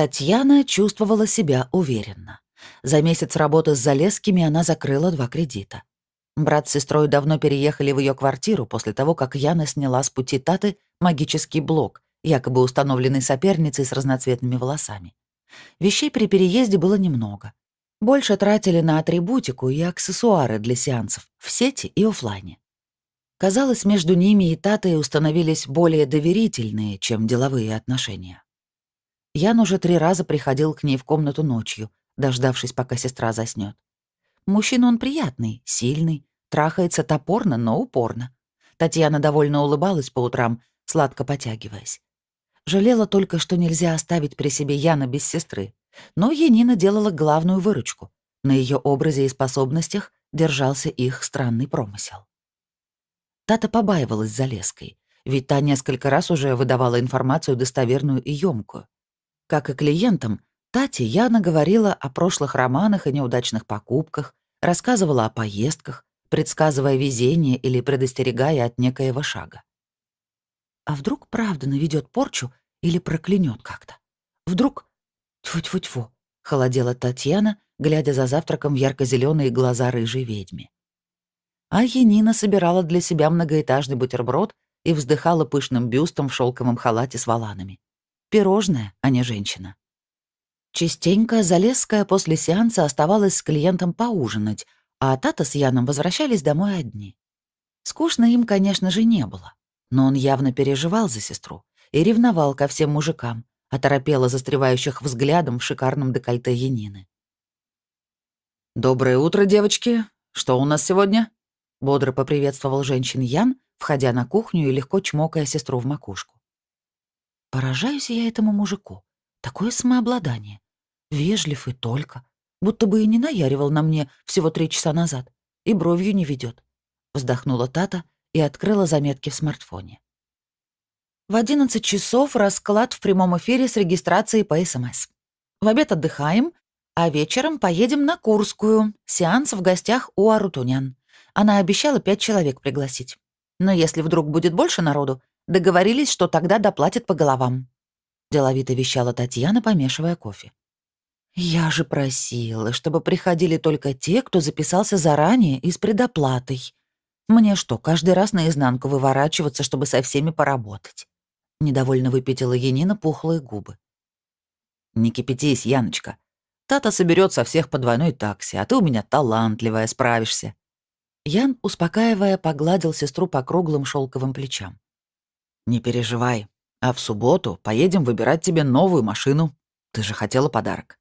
Татьяна чувствовала себя уверенно. За месяц работы с Залесскими она закрыла два кредита. Брат с сестрой давно переехали в ее квартиру после того, как Яна сняла с пути Таты магический блок, якобы установленный соперницей с разноцветными волосами. Вещей при переезде было немного. Больше тратили на атрибутику и аксессуары для сеансов в сети и офлайне. Казалось, между ними и Татой установились более доверительные, чем деловые отношения. Ян уже три раза приходил к ней в комнату ночью, дождавшись, пока сестра заснет. Мужчина он приятный, сильный, трахается топорно, но упорно. Татьяна довольно улыбалась по утрам, сладко потягиваясь. Жалела только, что нельзя оставить при себе Яна без сестры. Но Янина делала главную выручку. На ее образе и способностях держался их странный промысел. Тата побаивалась Залеской, ведь та несколько раз уже выдавала информацию достоверную и ёмкую. Как и клиентам, Тате Яна говорила о прошлых романах и неудачных покупках, рассказывала о поездках, предсказывая везение или предостерегая от некоего шага. А вдруг правда наведет порчу или проклянет как-то? Вдруг... Тьфу-тьфу-тьфу, холодела Татьяна, глядя за завтраком в ярко зеленые глаза рыжей ведьми. А Енина собирала для себя многоэтажный бутерброд и вздыхала пышным бюстом в шелковом халате с валанами. Пирожная, а не женщина. Частенько Залесская после сеанса оставалась с клиентом поужинать, а Тата с Яном возвращались домой одни. Скучно им, конечно же, не было, но он явно переживал за сестру и ревновал ко всем мужикам, оторопело застревающих взглядом в шикарном декольте Янины. «Доброе утро, девочки! Что у нас сегодня?» Бодро поприветствовал женщин Ян, входя на кухню и легко чмокая сестру в макушку. Поражаюсь я этому мужику. Такое самообладание. Вежлив и только. Будто бы и не наяривал на мне всего три часа назад. И бровью не ведет. Вздохнула Тата и открыла заметки в смартфоне. В 11 часов расклад в прямом эфире с регистрацией по СМС. В обед отдыхаем, а вечером поедем на Курскую. Сеанс в гостях у Арутунян. Она обещала пять человек пригласить. Но если вдруг будет больше народу, договорились, что тогда доплатят по головам. Деловито вещала Татьяна, помешивая кофе. «Я же просила, чтобы приходили только те, кто записался заранее и с предоплатой. Мне что, каждый раз наизнанку выворачиваться, чтобы со всеми поработать?» Недовольно выпятила Енина пухлые губы. «Не кипятись, Яночка. Тата соберет со всех по двойной такси, а ты у меня талантливая, справишься». Ян, успокаивая, погладил сестру по круглым шелковым плечам. «Не переживай, а в субботу поедем выбирать тебе новую машину. Ты же хотела подарок».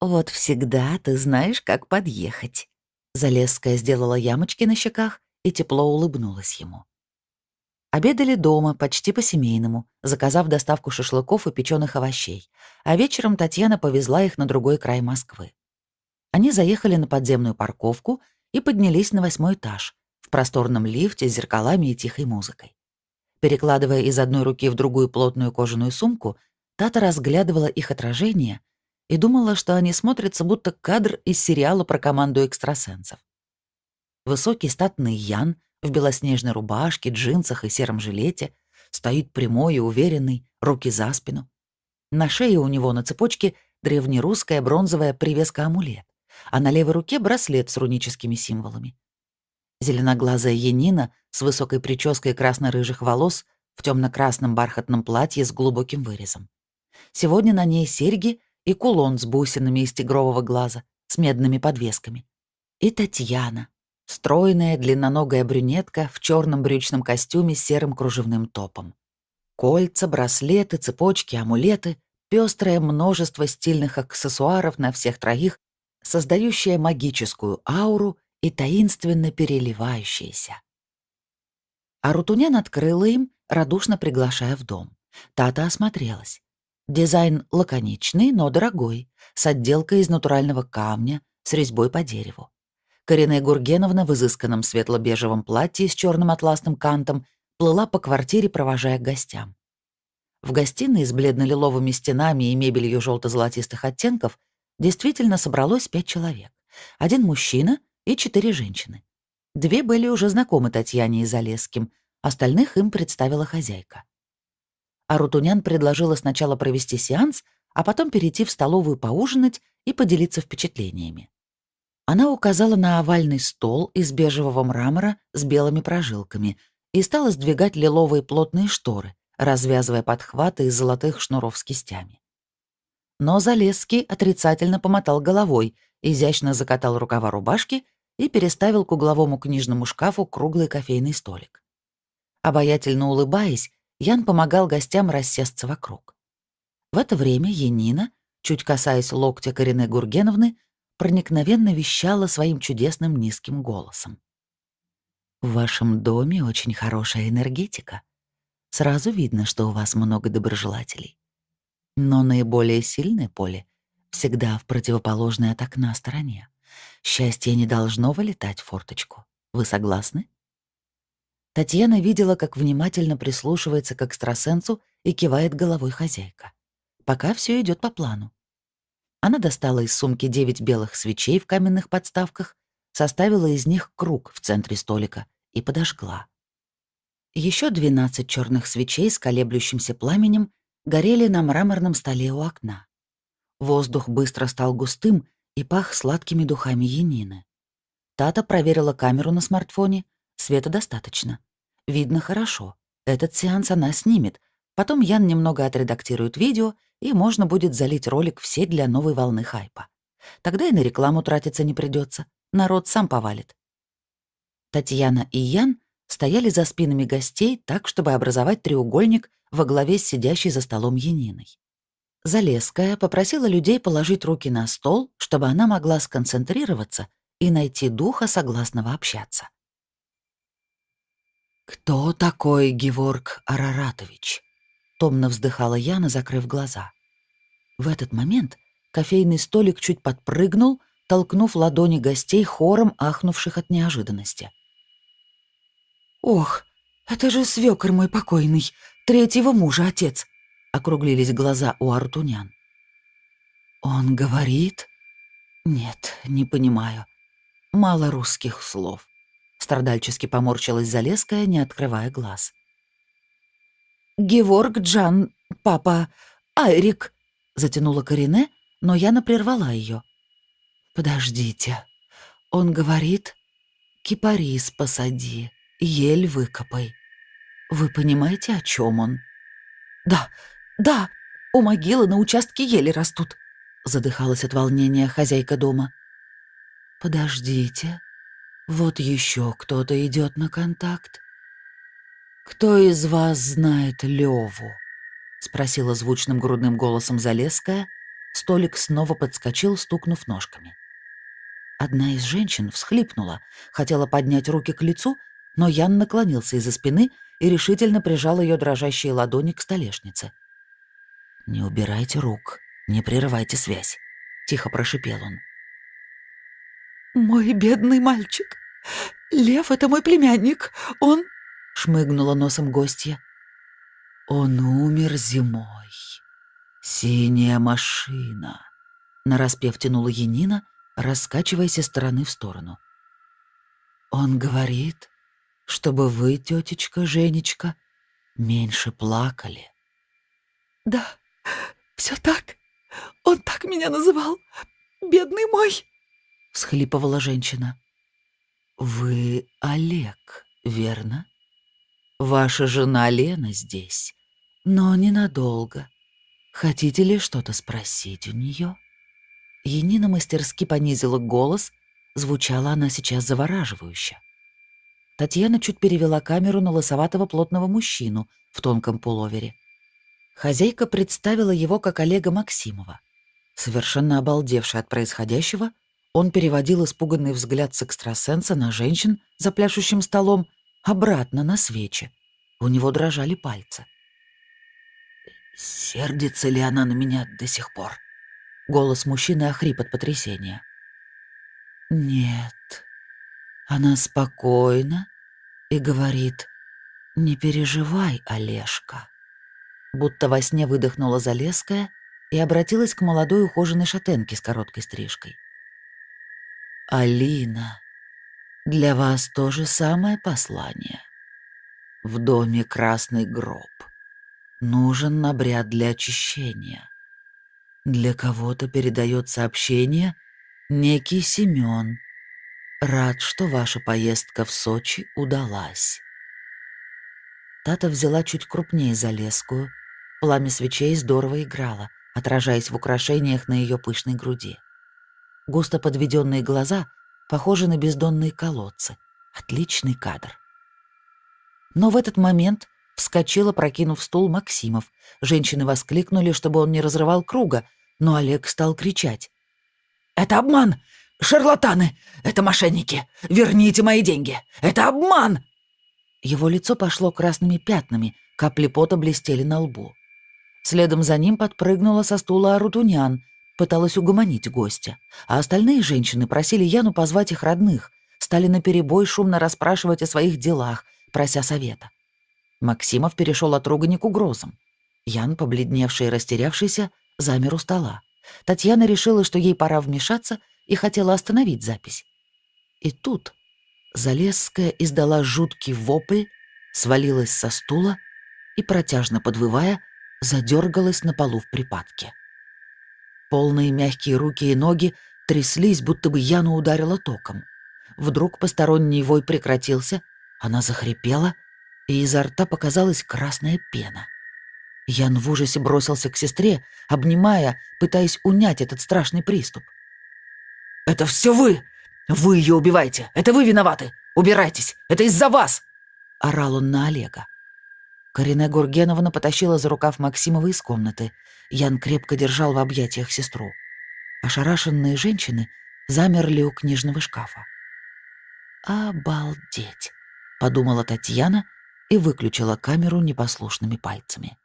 «Вот всегда ты знаешь, как подъехать». Залесская сделала ямочки на щеках и тепло улыбнулась ему. Обедали дома, почти по-семейному, заказав доставку шашлыков и печеных овощей, а вечером Татьяна повезла их на другой край Москвы. Они заехали на подземную парковку и поднялись на восьмой этаж, в просторном лифте с зеркалами и тихой музыкой. Перекладывая из одной руки в другую плотную кожаную сумку, Тата разглядывала их отражение и думала, что они смотрятся будто кадр из сериала про команду экстрасенсов. Высокий статный Ян в белоснежной рубашке, джинсах и сером жилете стоит прямой и уверенный, руки за спину. На шее у него на цепочке древнерусская бронзовая привеска-амулет, а на левой руке браслет с руническими символами. Зеленоглазая Янина с высокой прической красно-рыжих волос в темно красном бархатном платье с глубоким вырезом. Сегодня на ней серьги и кулон с бусинами из тигрового глаза, с медными подвесками. И Татьяна, стройная длинноногая брюнетка в черном брючном костюме с серым кружевным топом. Кольца, браслеты, цепочки, амулеты, пестрое множество стильных аксессуаров на всех троих, создающее магическую ауру и таинственно переливающееся. А Рутунян открыла им, радушно приглашая в дом. Тата осмотрелась. Дизайн лаконичный, но дорогой, с отделкой из натурального камня, с резьбой по дереву. Коренная Гургеновна в изысканном светло-бежевом платье с черным атласным кантом плыла по квартире, провожая гостям. В гостиной с бледно-лиловыми стенами и мебелью желто золотистых оттенков действительно собралось пять человек. Один мужчина и четыре женщины. Две были уже знакомы Татьяне и Залесским, остальных им представила хозяйка. А Рутунян предложила сначала провести сеанс, а потом перейти в столовую поужинать и поделиться впечатлениями. Она указала на овальный стол из бежевого мрамора с белыми прожилками и стала сдвигать лиловые плотные шторы, развязывая подхваты из золотых шнуров с кистями. Но Залесский отрицательно помотал головой, изящно закатал рукава рубашки и переставил к угловому книжному шкафу круглый кофейный столик. Обаятельно улыбаясь, Ян помогал гостям рассесться вокруг. В это время Енина, чуть касаясь локтя Карины Гургеновны, проникновенно вещала своим чудесным низким голосом. «В вашем доме очень хорошая энергетика. Сразу видно, что у вас много доброжелателей. Но наиболее сильное поле всегда в противоположной от окна стороне. Счастье не должно вылетать в форточку. Вы согласны?» Татьяна видела, как внимательно прислушивается к экстрасенсу и кивает головой хозяйка. Пока все идет по плану. Она достала из сумки девять белых свечей в каменных подставках, составила из них круг в центре столика и подожгла. Еще двенадцать черных свечей с колеблющимся пламенем горели на мраморном столе у окна. Воздух быстро стал густым и пах сладкими духами янины. Тата проверила камеру на смартфоне, света достаточно. Видно хорошо. Этот сеанс она снимет. Потом Ян немного отредактирует видео — и можно будет залить ролик все для новой волны хайпа. Тогда и на рекламу тратиться не придется. Народ сам повалит. Татьяна и Ян стояли за спинами гостей так, чтобы образовать треугольник во главе с сидящей за столом Яниной. Залеская попросила людей положить руки на стол, чтобы она могла сконцентрироваться и найти духа согласного общаться. «Кто такой Геворг Араратович?» Томно вздыхала Яна, закрыв глаза. В этот момент кофейный столик чуть подпрыгнул, толкнув ладони гостей хором, ахнувших от неожиданности. «Ох, это же свёкор мой покойный, третьего мужа отец!» — округлились глаза у артунян. «Он говорит?» «Нет, не понимаю. Мало русских слов». Страдальчески поморщилась Залеская, не открывая глаз. «Геворг Джан, папа, Айрик», — затянула Корине, но Яна прервала ее. «Подождите. Он говорит, кипарис посади, ель выкопай. Вы понимаете, о чем он?» «Да, да, у могилы на участке ели растут», — задыхалась от волнения хозяйка дома. «Подождите, вот еще кто-то идет на контакт. «Кто из вас знает Леву?» — спросила звучным грудным голосом Залеская. Столик снова подскочил, стукнув ножками. Одна из женщин всхлипнула, хотела поднять руки к лицу, но Ян наклонился из-за спины и решительно прижал ее дрожащие ладони к столешнице. «Не убирайте рук, не прерывайте связь», — тихо прошипел он. «Мой бедный мальчик! Лев — это мой племянник! Он...» шмыгнула носом гостья. Он умер зимой. Синяя машина. Нараспев тянула Янина, раскачиваясь из стороны в сторону. Он говорит, чтобы вы, тетечка Женечка, меньше плакали. Да, все так. Он так меня называл. Бедный мой, всхлипывала женщина. Вы Олег, верно? Ваша жена Лена здесь, но ненадолго. Хотите ли что-то спросить у нее? Енина мастерски понизила голос, звучала она сейчас завораживающе. Татьяна чуть перевела камеру на лысоватого плотного мужчину в тонком пуловере. Хозяйка представила его как Олега Максимова. Совершенно обалдевший от происходящего, он переводил испуганный взгляд с экстрасенса на женщин за пляшущим столом обратно на свечи. У него дрожали пальцы. «Сердится ли она на меня до сих пор?» Голос мужчины охрип от потрясения. «Нет. Она спокойна и говорит, не переживай, Олежка». Будто во сне выдохнула Залеская и обратилась к молодой ухоженной шатенке с короткой стрижкой. «Алина, для вас то же самое послание. В доме красный гроб. Нужен обряд для очищения. Для кого-то передает сообщение некий Семен. Рад, что ваша поездка в Сочи удалась. Тата взяла чуть крупнее залезкую. Пламя свечей здорово играло, отражаясь в украшениях на ее пышной груди. Густо подведенные глаза похожи на бездонные колодцы. Отличный кадр. Но в этот момент вскочила, прокинув стул Максимов. Женщины воскликнули, чтобы он не разрывал круга, но Олег стал кричать. «Это обман! Шарлатаны! Это мошенники! Верните мои деньги! Это обман!» Его лицо пошло красными пятнами, капли пота блестели на лбу. Следом за ним подпрыгнула со стула Арутунян, пыталась угомонить гостя, а остальные женщины просили Яну позвать их родных, стали наперебой шумно расспрашивать о своих делах, прося совета. Максимов перешел от ругани к угрозам. Ян, побледневший и растерявшийся, замер у стола. Татьяна решила, что ей пора вмешаться, и хотела остановить запись. И тут Залесская издала жуткий вопль, свалилась со стула и, протяжно подвывая, задергалась на полу в припадке. Полные мягкие руки и ноги тряслись, будто бы Яну ударила током. Вдруг посторонний вой прекратился, она захрипела, и изо рта показалась красная пена. Ян в ужасе бросился к сестре, обнимая, пытаясь унять этот страшный приступ. «Это все вы! Вы ее убиваете! Это вы виноваты! Убирайтесь! Это из-за вас!» — орал он на Олега. Карине Гургеновна потащила за рукав Максимова из комнаты. Ян крепко держал в объятиях сестру. Ошарашенные женщины замерли у книжного шкафа. «Обалдеть!» — подумала Татьяна и выключила камеру непослушными пальцами.